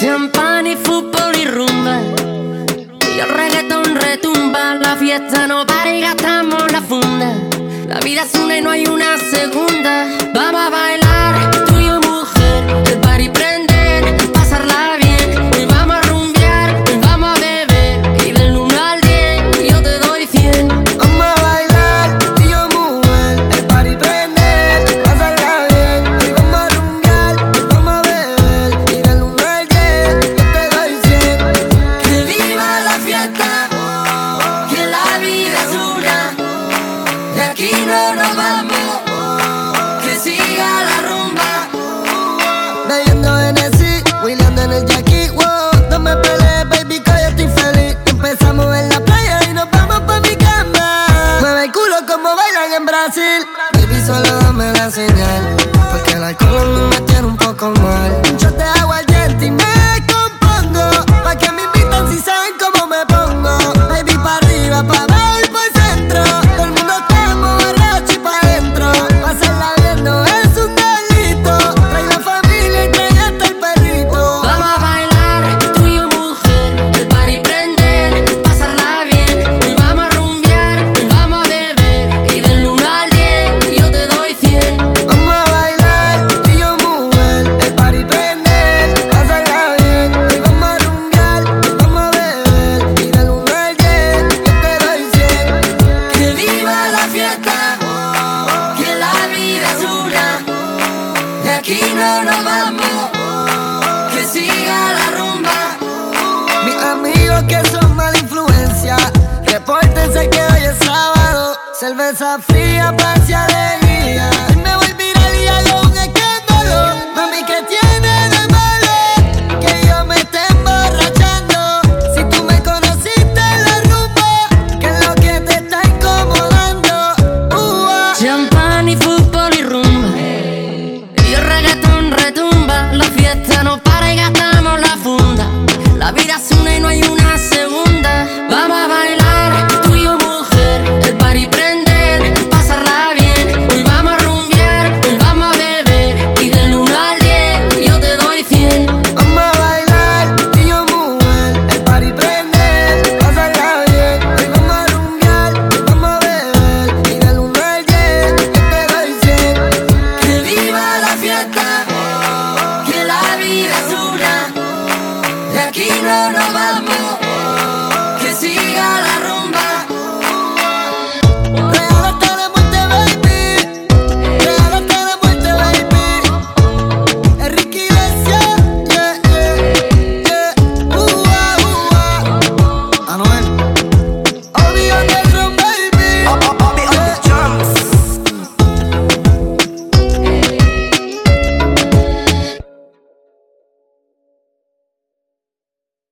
Champán y fútbol y rumba. Y el reggaetón retumba. La fiesta no para y gastamos la funda. La vida es una y no hay una segunda. Vamos a bailar. aquí no nos vamos. Que siga la rumba. Mis amigos que son mala influencia, repórtense que hoy es sábado. Cerveza fría, paz y alegría. run